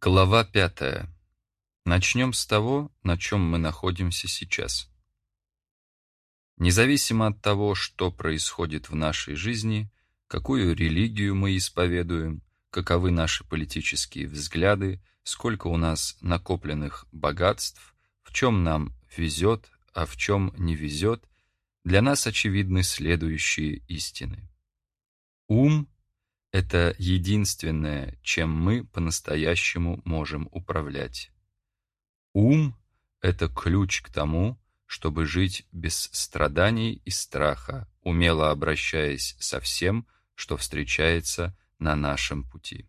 Глава пятая. Начнем с того, на чем мы находимся сейчас. Независимо от того, что происходит в нашей жизни, какую религию мы исповедуем, каковы наши политические взгляды, сколько у нас накопленных богатств, в чем нам везет, а в чем не везет, для нас очевидны следующие истины. Ум — это единственное, чем мы по-настоящему можем управлять. Ум — это ключ к тому, чтобы жить без страданий и страха, умело обращаясь со всем, что встречается на нашем пути.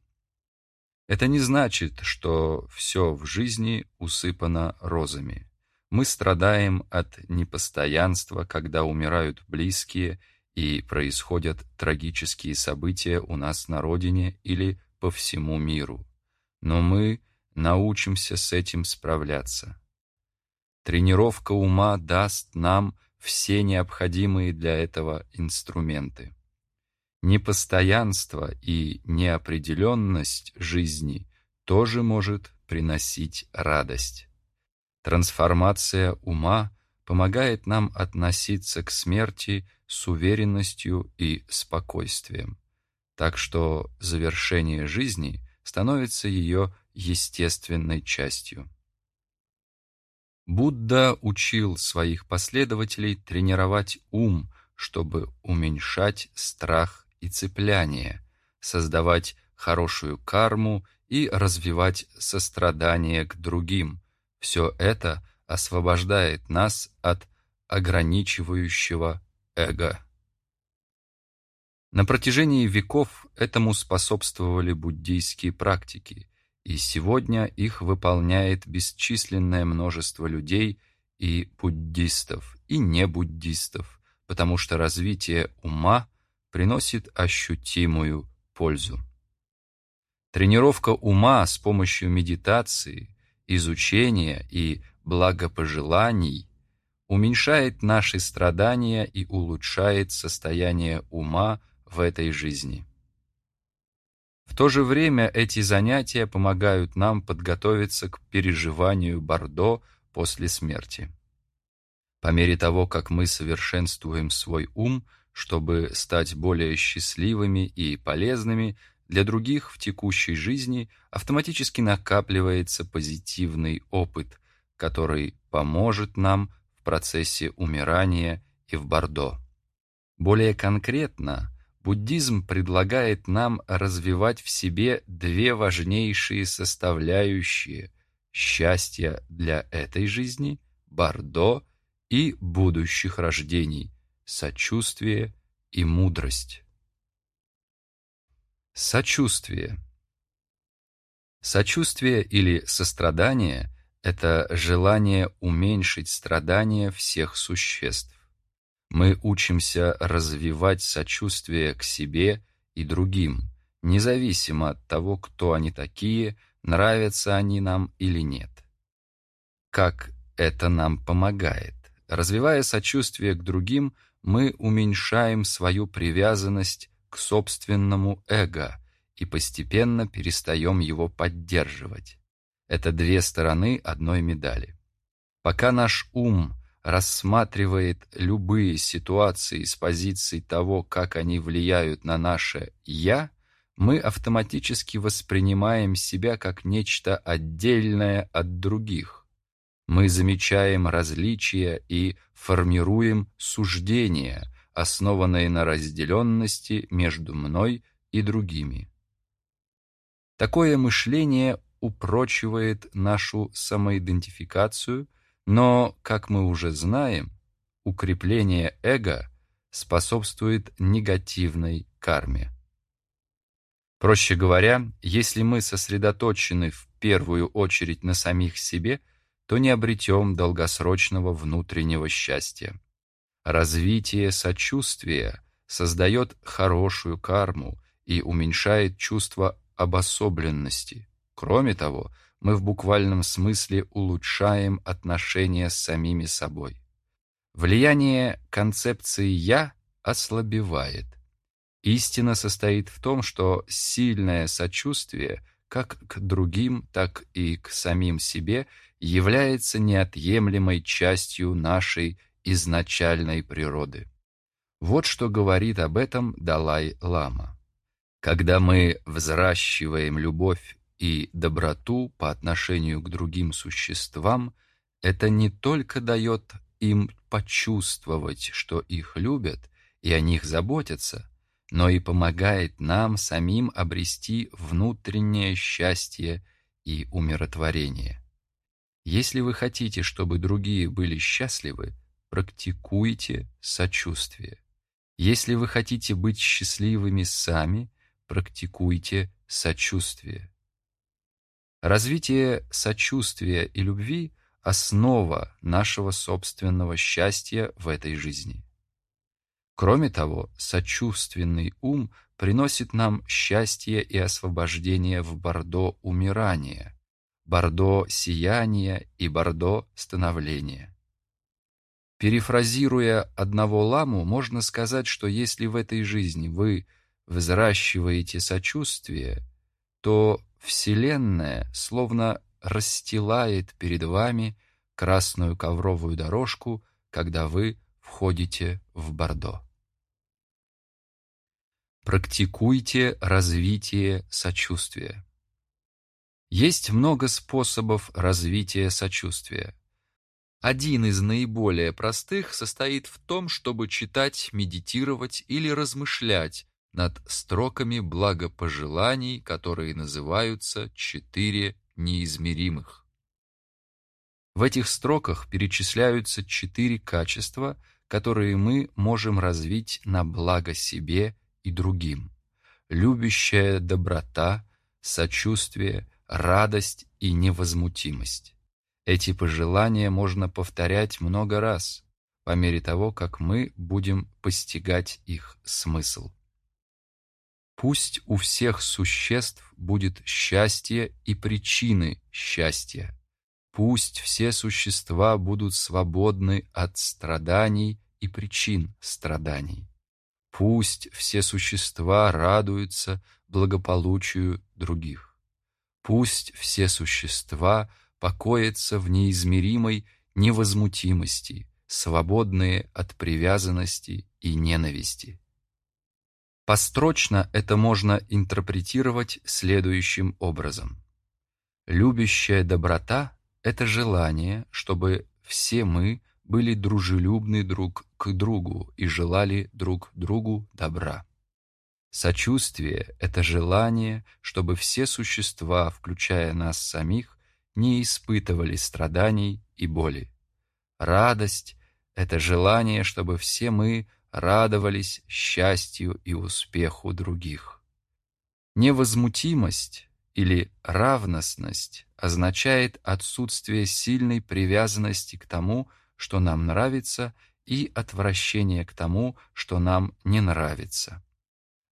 Это не значит, что все в жизни усыпано розами. Мы страдаем от непостоянства, когда умирают близкие и происходят трагические события у нас на родине или по всему миру. Но мы научимся с этим справляться. Тренировка ума даст нам все необходимые для этого инструменты. Непостоянство и неопределенность жизни тоже может приносить радость. Трансформация ума помогает нам относиться к смерти с уверенностью и спокойствием, так что завершение жизни становится ее естественной частью. Будда учил своих последователей тренировать ум, чтобы уменьшать страх и цепляние, создавать хорошую карму и развивать сострадание к другим. Все это освобождает нас от ограничивающего эго. На протяжении веков этому способствовали буддийские практики, и сегодня их выполняет бесчисленное множество людей и буддистов, и не буддистов, потому что развитие ума приносит ощутимую пользу. Тренировка ума с помощью медитации, изучения и благопожеланий уменьшает наши страдания и улучшает состояние ума в этой жизни. В то же время эти занятия помогают нам подготовиться к переживанию Бордо после смерти. По мере того, как мы совершенствуем свой ум, чтобы стать более счастливыми и полезными для других в текущей жизни, автоматически накапливается позитивный опыт, который поможет нам в процессе умирания и в Бордо. Более конкретно, буддизм предлагает нам развивать в себе две важнейшие составляющие счастья для этой жизни, Бордо и будущих рождений, сочувствие и мудрость. Сочувствие. Сочувствие или сострадание – это желание уменьшить страдания всех существ. Мы учимся развивать сочувствие к себе и другим, независимо от того, кто они такие, нравятся они нам или нет. Как это нам помогает? Развивая сочувствие к другим, мы уменьшаем свою привязанность к собственному эго и постепенно перестаем его поддерживать. Это две стороны одной медали. Пока наш ум рассматривает любые ситуации с позиции того, как они влияют на наше «я», мы автоматически воспринимаем себя как нечто отдельное от других. Мы замечаем различия и формируем суждения, основанные на разделенности между мной и другими. Такое мышление упрочивает нашу самоидентификацию – но, как мы уже знаем, укрепление эго способствует негативной карме. Проще говоря, если мы сосредоточены в первую очередь на самих себе, то не обретем долгосрочного внутреннего счастья. Развитие сочувствия создает хорошую карму и уменьшает чувство обособленности. Кроме того, мы в буквальном смысле улучшаем отношения с самими собой. Влияние концепции «я» ослабевает. Истина состоит в том, что сильное сочувствие как к другим, так и к самим себе, является неотъемлемой частью нашей изначальной природы. Вот что говорит об этом Далай-лама. Когда мы взращиваем любовь и доброту по отношению к другим существам, это не только дает им почувствовать, что их любят и о них заботятся, но и помогает нам самим обрести внутреннее счастье и умиротворение. Если вы хотите, чтобы другие были счастливы, практикуйте сочувствие. Если вы хотите быть счастливыми сами, практикуйте сочувствие. Развитие сочувствия и любви – основа нашего собственного счастья в этой жизни. Кроме того, сочувственный ум приносит нам счастье и освобождение в бордо умирания, бордо сияния и бордо становления. Перефразируя одного ламу, можно сказать, что если в этой жизни вы взращиваете сочувствие, то Вселенная словно расстилает перед вами красную ковровую дорожку, когда вы входите в Бордо. Практикуйте развитие сочувствия. Есть много способов развития сочувствия. Один из наиболее простых состоит в том, чтобы читать, медитировать или размышлять над строками благопожеланий, которые называются «четыре неизмеримых». В этих строках перечисляются четыре качества, которые мы можем развить на благо себе и другим. Любящая доброта, сочувствие, радость и невозмутимость. Эти пожелания можно повторять много раз, по мере того, как мы будем постигать их смысл. Пусть у всех существ будет счастье и причины счастья. Пусть все существа будут свободны от страданий и причин страданий. Пусть все существа радуются благополучию других. Пусть все существа покоятся в неизмеримой невозмутимости, свободные от привязанности и ненависти. Построчно это можно интерпретировать следующим образом. Любящая доброта – это желание, чтобы все мы были дружелюбны друг к другу и желали друг другу добра. Сочувствие – это желание, чтобы все существа, включая нас самих, не испытывали страданий и боли. Радость – это желание, чтобы все мы – радовались счастью и успеху других. Невозмутимость или равностность означает отсутствие сильной привязанности к тому, что нам нравится, и отвращение к тому, что нам не нравится.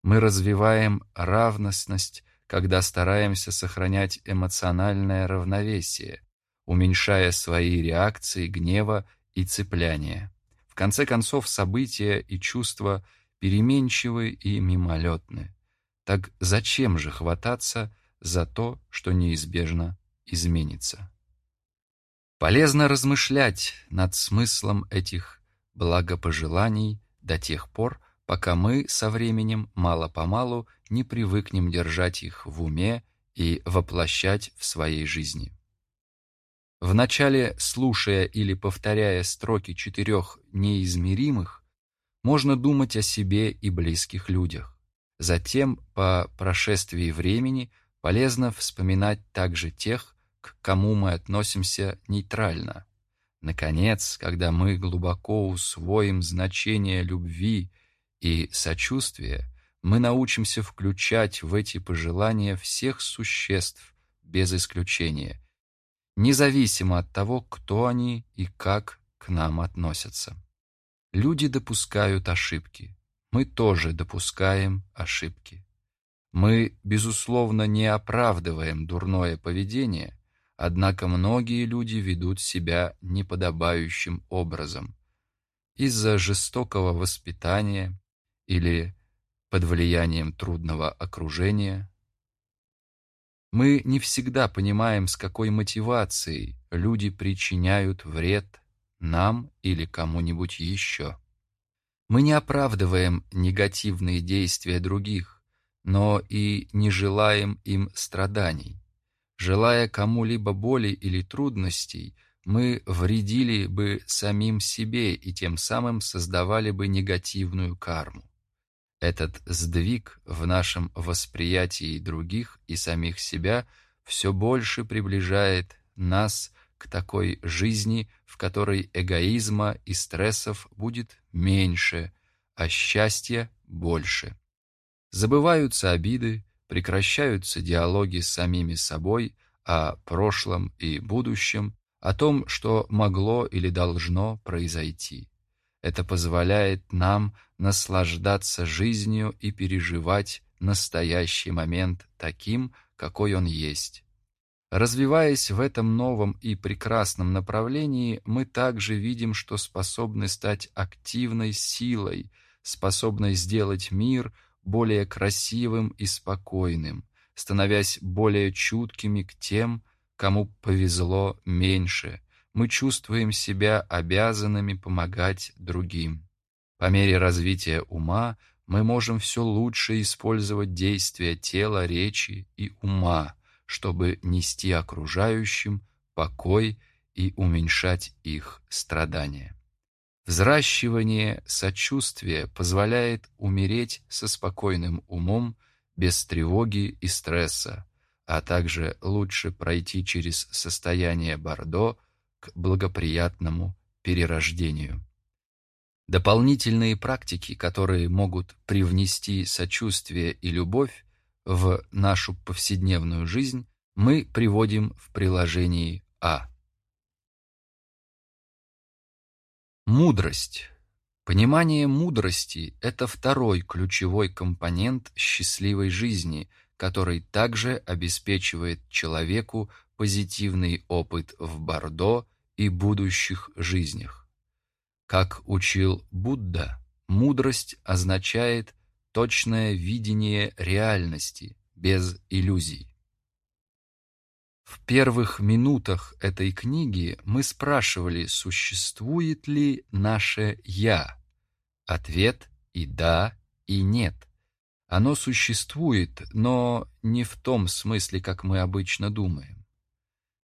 Мы развиваем равностность, когда стараемся сохранять эмоциональное равновесие, уменьшая свои реакции гнева и цепляния конце концов, события и чувства переменчивы и мимолетны. Так зачем же хвататься за то, что неизбежно изменится? Полезно размышлять над смыслом этих благопожеланий до тех пор, пока мы со временем мало-помалу не привыкнем держать их в уме и воплощать в своей жизни. Вначале, слушая или повторяя строки четырех неизмеримых, можно думать о себе и близких людях. Затем, по прошествии времени, полезно вспоминать также тех, к кому мы относимся нейтрально. Наконец, когда мы глубоко усвоим значение любви и сочувствия, мы научимся включать в эти пожелания всех существ без исключения – независимо от того, кто они и как к нам относятся. Люди допускают ошибки. Мы тоже допускаем ошибки. Мы, безусловно, не оправдываем дурное поведение, однако многие люди ведут себя неподобающим образом из-за жестокого воспитания или под влиянием трудного окружения. Мы не всегда понимаем, с какой мотивацией люди причиняют вред нам или кому-нибудь еще. Мы не оправдываем негативные действия других, но и не желаем им страданий. Желая кому-либо боли или трудностей, мы вредили бы самим себе и тем самым создавали бы негативную карму. Этот сдвиг в нашем восприятии других и самих себя все больше приближает нас к такой жизни, в которой эгоизма и стрессов будет меньше, а счастья больше. Забываются обиды, прекращаются диалоги с самими собой о прошлом и будущем, о том, что могло или должно произойти. Это позволяет нам наслаждаться жизнью и переживать настоящий момент таким, какой он есть. Развиваясь в этом новом и прекрасном направлении, мы также видим, что способны стать активной силой, способной сделать мир более красивым и спокойным, становясь более чуткими к тем, кому повезло меньше. Мы чувствуем себя обязанными помогать другим. По мере развития ума мы можем все лучше использовать действия тела, речи и ума, чтобы нести окружающим покой и уменьшать их страдания. Взращивание сочувствия позволяет умереть со спокойным умом, без тревоги и стресса, а также лучше пройти через состояние Бордо к благоприятному перерождению. Дополнительные практики, которые могут привнести сочувствие и любовь, в нашу повседневную жизнь, мы приводим в приложении А. Мудрость. Понимание мудрости – это второй ключевой компонент счастливой жизни, который также обеспечивает человеку позитивный опыт в Бордо и будущих жизнях. Как учил Будда, мудрость означает точное видение реальности, без иллюзий. В первых минутах этой книги мы спрашивали, существует ли наше «я». Ответ и да, и нет. Оно существует, но не в том смысле, как мы обычно думаем.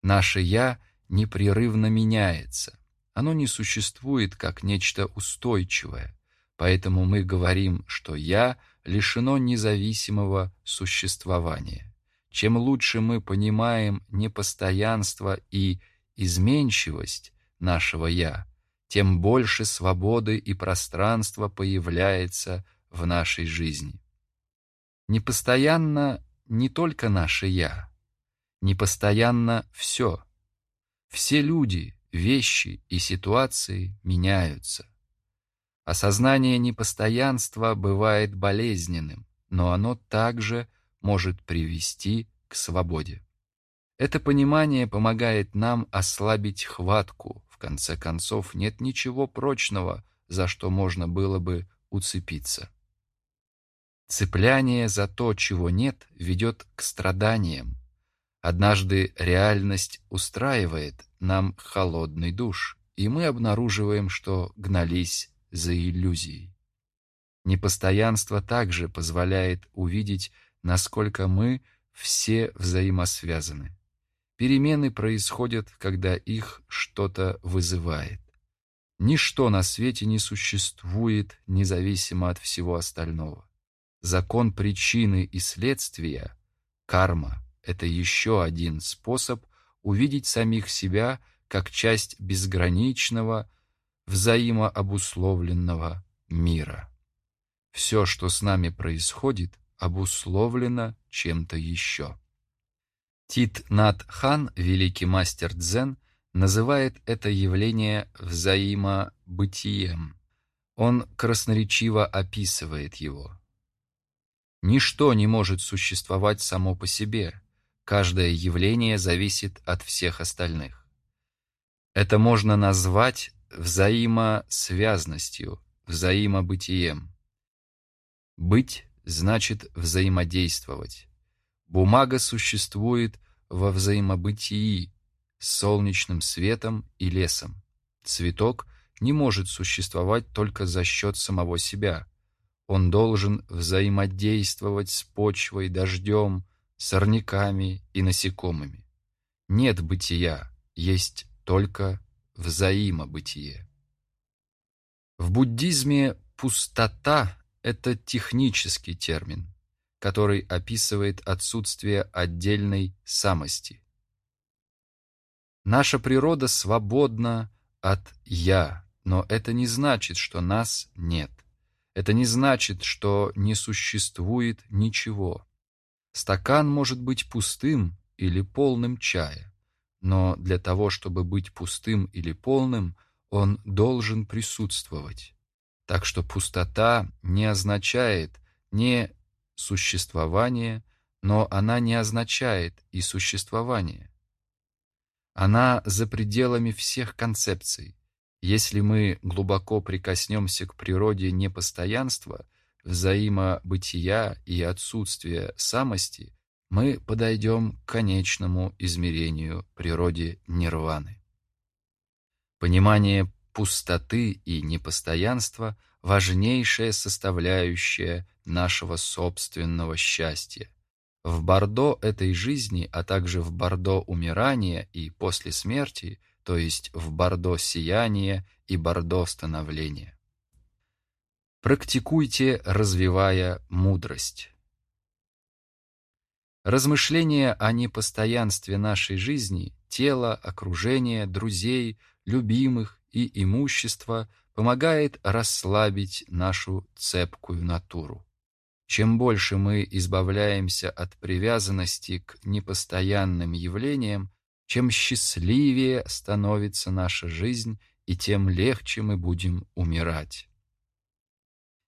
Наше «я» непрерывно меняется. Оно не существует как нечто устойчивое. Поэтому мы говорим, что «я» лишено независимого существования. Чем лучше мы понимаем непостоянство и изменчивость нашего «я», тем больше свободы и пространства появляется в нашей жизни. Непостоянно не только наше «я», непостоянно все. Все люди, вещи и ситуации меняются. Осознание непостоянства бывает болезненным, но оно также может привести к свободе. Это понимание помогает нам ослабить хватку. В конце концов, нет ничего прочного, за что можно было бы уцепиться. Цепляние за то, чего нет, ведет к страданиям. Однажды реальность устраивает нам холодный душ, и мы обнаруживаем, что гнались за иллюзией. Непостоянство также позволяет увидеть, насколько мы все взаимосвязаны. Перемены происходят, когда их что-то вызывает. Ничто на свете не существует независимо от всего остального. Закон причины и следствия, карма, это еще один способ увидеть самих себя как часть безграничного, взаимообусловленного мира. Все, что с нами происходит, обусловлено чем-то еще. Тит Нат Хан, великий мастер дзен, называет это явление взаимобытием. Он красноречиво описывает его. Ничто не может существовать само по себе. Каждое явление зависит от всех остальных. Это можно назвать взаимосвязностью, взаимобытием. Быть значит взаимодействовать. Бумага существует во взаимобытии с солнечным светом и лесом. Цветок не может существовать только за счет самого себя. Он должен взаимодействовать с почвой, дождем, сорняками и насекомыми. Нет бытия, есть только взаимобытие. В буддизме пустота – это технический термин, который описывает отсутствие отдельной самости. Наша природа свободна от «я», но это не значит, что нас нет. Это не значит, что не существует ничего. Стакан может быть пустым или полным чая, но для того, чтобы быть пустым или полным, он должен присутствовать. Так что пустота не означает не существование, но она не означает и существование. Она за пределами всех концепций. Если мы глубоко прикоснемся к природе непостоянства, взаимобытия и отсутствия самости, мы подойдем к конечному измерению природе нирваны. Понимание пустоты и непостоянства – важнейшая составляющая нашего собственного счастья. В Бордо этой жизни, а также в Бордо умирания и после смерти, то есть в Бордо сияния и Бордо становления. Практикуйте, развивая мудрость. Размышления о непостоянстве нашей жизни, тела, окружения, друзей, любимых и имущества помогает расслабить нашу цепкую натуру. Чем больше мы избавляемся от привязанности к непостоянным явлениям, чем счастливее становится наша жизнь и тем легче мы будем умирать.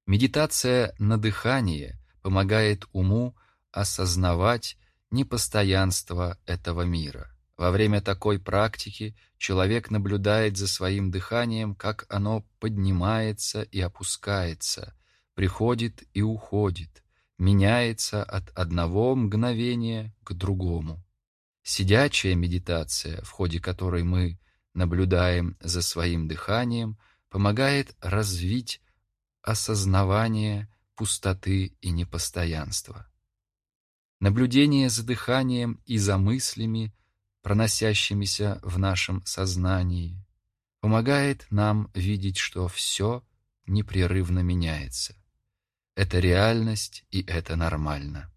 Медитация на дыхание помогает уму осознавать непостоянство этого мира. Во время такой практики человек наблюдает за своим дыханием, как оно поднимается и опускается, приходит и уходит, меняется от одного мгновения к другому. Сидячая медитация, в ходе которой мы наблюдаем за своим дыханием, помогает развить осознавание пустоты и непостоянства. Наблюдение за дыханием и за мыслями, проносящимися в нашем сознании, помогает нам видеть, что все непрерывно меняется. Это реальность, и это нормально.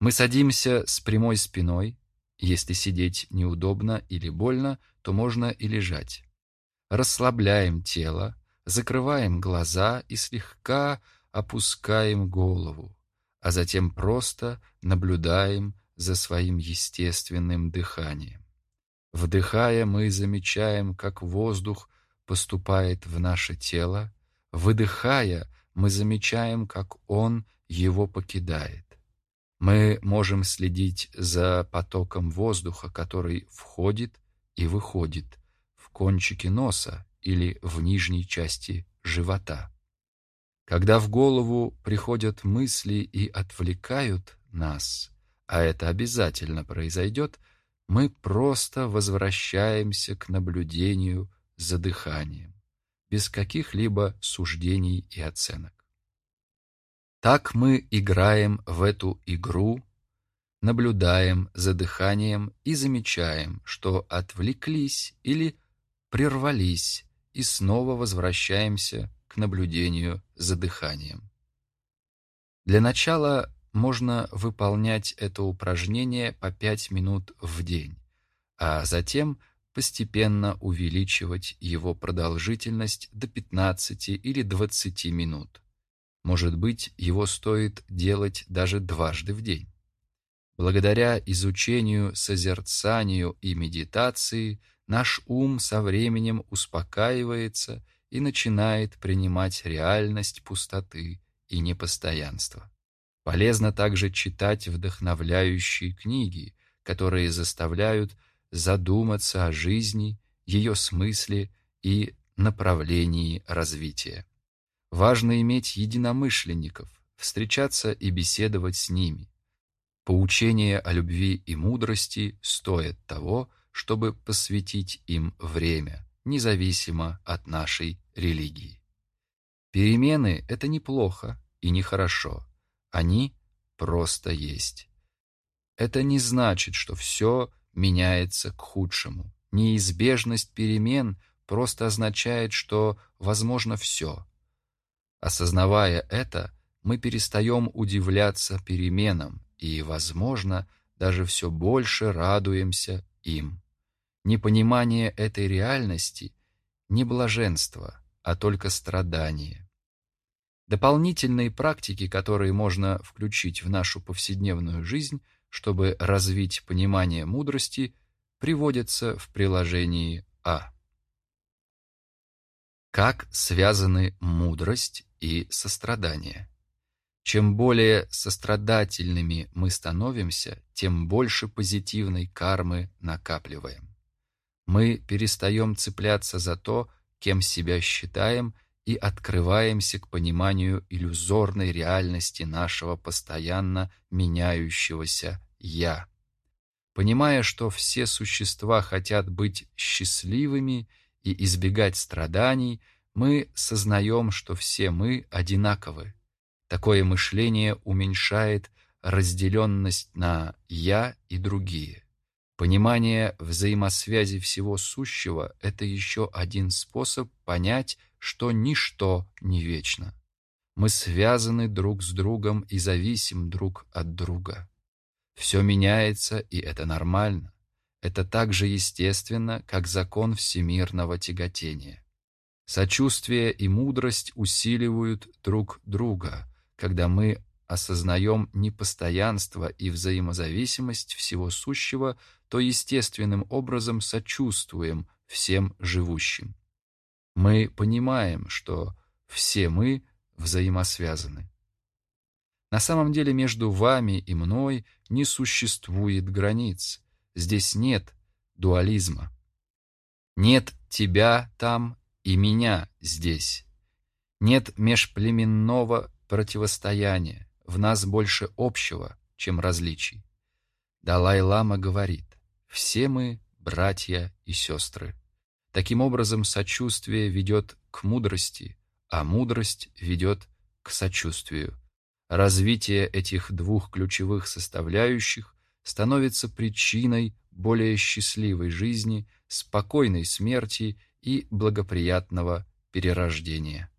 Мы садимся с прямой спиной, если сидеть неудобно или больно, то можно и лежать. Расслабляем тело, закрываем глаза и слегка опускаем голову а затем просто наблюдаем за своим естественным дыханием. Вдыхая, мы замечаем, как воздух поступает в наше тело, выдыхая, мы замечаем, как он его покидает. Мы можем следить за потоком воздуха, который входит и выходит в кончике носа или в нижней части живота. Когда в голову приходят мысли и отвлекают нас, а это обязательно произойдет, мы просто возвращаемся к наблюдению за дыханием, без каких-либо суждений и оценок. Так мы играем в эту игру, наблюдаем за дыханием и замечаем, что отвлеклись или прервались и снова возвращаемся к наблюдению за дыханием. Для начала можно выполнять это упражнение по 5 минут в день, а затем постепенно увеличивать его продолжительность до 15 или 20 минут. Может быть, его стоит делать даже дважды в день. Благодаря изучению, созерцанию и медитации наш ум со временем успокаивается и начинает принимать реальность пустоты и непостоянства. Полезно также читать вдохновляющие книги, которые заставляют задуматься о жизни, ее смысле и направлении развития. Важно иметь единомышленников, встречаться и беседовать с ними. Поучения о любви и мудрости стоят того, чтобы посвятить им время, независимо от нашей религии. Перемены – это неплохо и нехорошо. Они просто есть. Это не значит, что все меняется к худшему. Неизбежность перемен просто означает, что возможно все. Осознавая это, мы перестаем удивляться переменам и, возможно, даже все больше радуемся им. Непонимание этой реальности – не блаженство, а только страдание. Дополнительные практики, которые можно включить в нашу повседневную жизнь, чтобы развить понимание мудрости, приводятся в приложении А. Как связаны мудрость и сострадание? Чем более сострадательными мы становимся, тем больше позитивной кармы накапливаем. Мы перестаем цепляться за то, кем себя считаем, и открываемся к пониманию иллюзорной реальности нашего постоянно меняющегося «я». Понимая, что все существа хотят быть счастливыми и избегать страданий, мы сознаем, что все мы одинаковы. Такое мышление уменьшает разделенность на «я» и другие. Понимание взаимосвязи всего сущего – это еще один способ понять, что ничто не вечно. Мы связаны друг с другом и зависим друг от друга. Все меняется, и это нормально. Это так же естественно, как закон всемирного тяготения. Сочувствие и мудрость усиливают друг друга, когда мы осознаем непостоянство и взаимозависимость всего сущего, то естественным образом сочувствуем всем живущим. Мы понимаем, что все мы взаимосвязаны. На самом деле между вами и мной не существует границ. Здесь нет дуализма. Нет тебя там и меня здесь. Нет межплеменного противостояния. В нас больше общего, чем различий. Далай-лама говорит, все мы братья и сестры. Таким образом, сочувствие ведет к мудрости, а мудрость ведет к сочувствию. Развитие этих двух ключевых составляющих становится причиной более счастливой жизни, спокойной смерти и благоприятного перерождения.